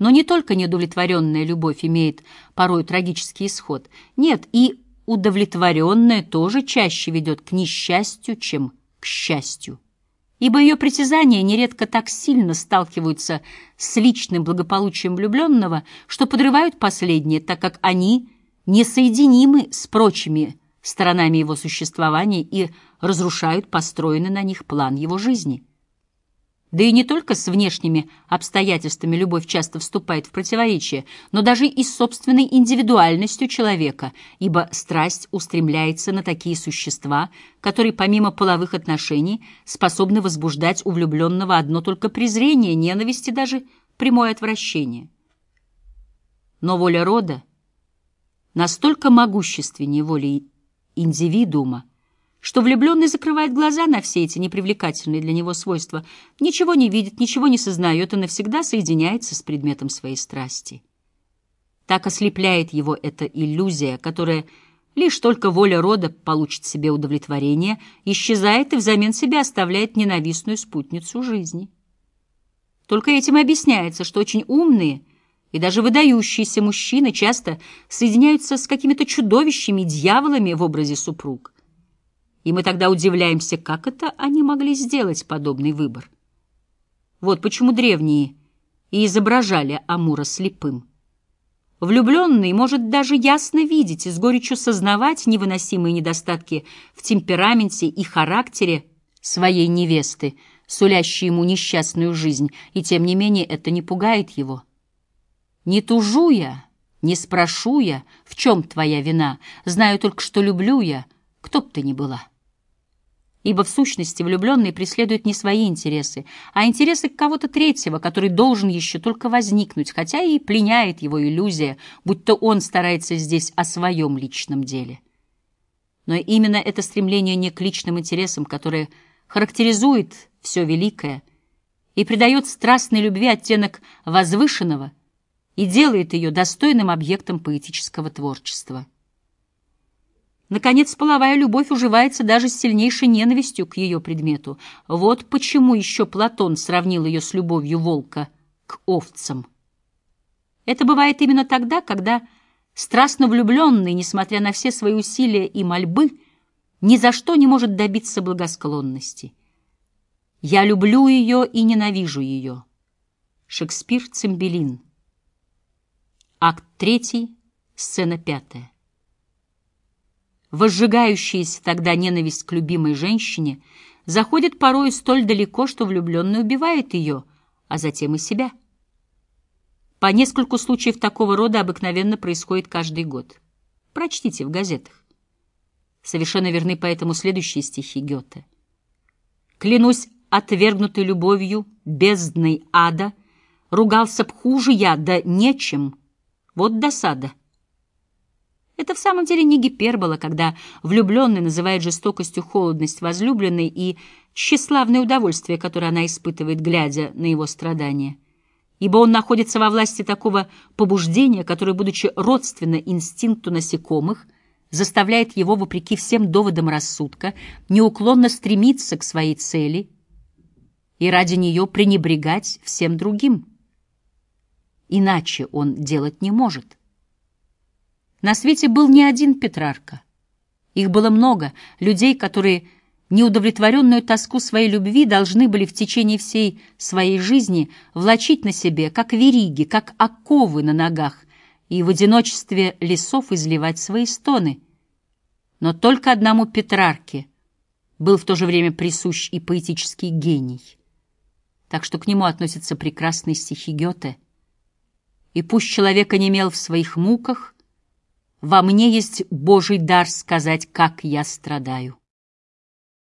Но не только неудовлетворенная любовь имеет порой трагический исход. Нет, и удовлетворенная тоже чаще ведет к несчастью, чем к счастью. Ибо ее притязания нередко так сильно сталкиваются с личным благополучием влюбленного, что подрывают последнее, так как они несоединимы с прочими сторонами его существования и разрушают построенный на них план его жизни. Да и не только с внешними обстоятельствами любовь часто вступает в противоречие, но даже и с собственной индивидуальностью человека, ибо страсть устремляется на такие существа, которые помимо половых отношений способны возбуждать у влюбленного одно только презрение, ненависть и даже прямое отвращение. Но воля рода настолько могущественнее воли индивидуума, что влюбленный закрывает глаза на все эти непривлекательные для него свойства, ничего не видит, ничего не сознает и навсегда соединяется с предметом своей страсти. Так ослепляет его эта иллюзия, которая лишь только воля рода получит себе удовлетворение, исчезает и взамен себя оставляет ненавистную спутницу жизни. Только этим объясняется, что очень умные и даже выдающиеся мужчины часто соединяются с какими-то чудовищами, дьяволами в образе супруг – и мы тогда удивляемся, как это они могли сделать подобный выбор. Вот почему древние и изображали Амура слепым. Влюбленный может даже ясно видеть и с горечью сознавать невыносимые недостатки в темпераменте и характере своей невесты, сулящей ему несчастную жизнь, и тем не менее это не пугает его. «Не тужу я, не спрошу я, в чем твоя вина, знаю только, что люблю я, кто б ты ни была». Ибо в сущности влюбленный преследует не свои интересы, а интересы кого-то третьего, который должен еще только возникнуть, хотя и пленяет его иллюзия, будто он старается здесь о своем личном деле. Но именно это стремление не к личным интересам, которое характеризует все великое и придает страстной любви оттенок возвышенного и делает ее достойным объектом поэтического творчества. Наконец, половая любовь уживается даже с сильнейшей ненавистью к ее предмету. Вот почему еще Платон сравнил ее с любовью волка к овцам. Это бывает именно тогда, когда страстно влюбленный, несмотря на все свои усилия и мольбы, ни за что не может добиться благосклонности. «Я люблю ее и ненавижу ее». Шекспир, Цимбелин. Акт третий, сцена пятая. Возжигающаяся тогда ненависть к любимой женщине заходит порой столь далеко, что влюбленный убивает ее, а затем и себя. По нескольку случаев такого рода обыкновенно происходит каждый год. Прочтите в газетах. Совершенно верны поэтому следующие стихи Гёте. «Клянусь отвергнутой любовью, бездной ада, ругался б хуже я, да нечем, вот досада». Это в самом деле не гипербола, когда влюбленный называет жестокостью холодность возлюбленной и тщеславное удовольствие, которое она испытывает, глядя на его страдания. Ибо он находится во власти такого побуждения, которое, будучи родственно инстинкту насекомых, заставляет его, вопреки всем доводам рассудка, неуклонно стремиться к своей цели и ради нее пренебрегать всем другим. Иначе он делать не может. На свете был не один Петрарка. Их было много, людей, которые неудовлетворенную тоску своей любви должны были в течение всей своей жизни влачить на себе, как вериги, как оковы на ногах, и в одиночестве лесов изливать свои стоны. Но только одному Петрарке был в то же время присущ и поэтический гений. Так что к нему относятся прекрасные стихи Гёте. «И пусть человек онемел в своих муках», во мне есть Божий дар сказать, как я страдаю.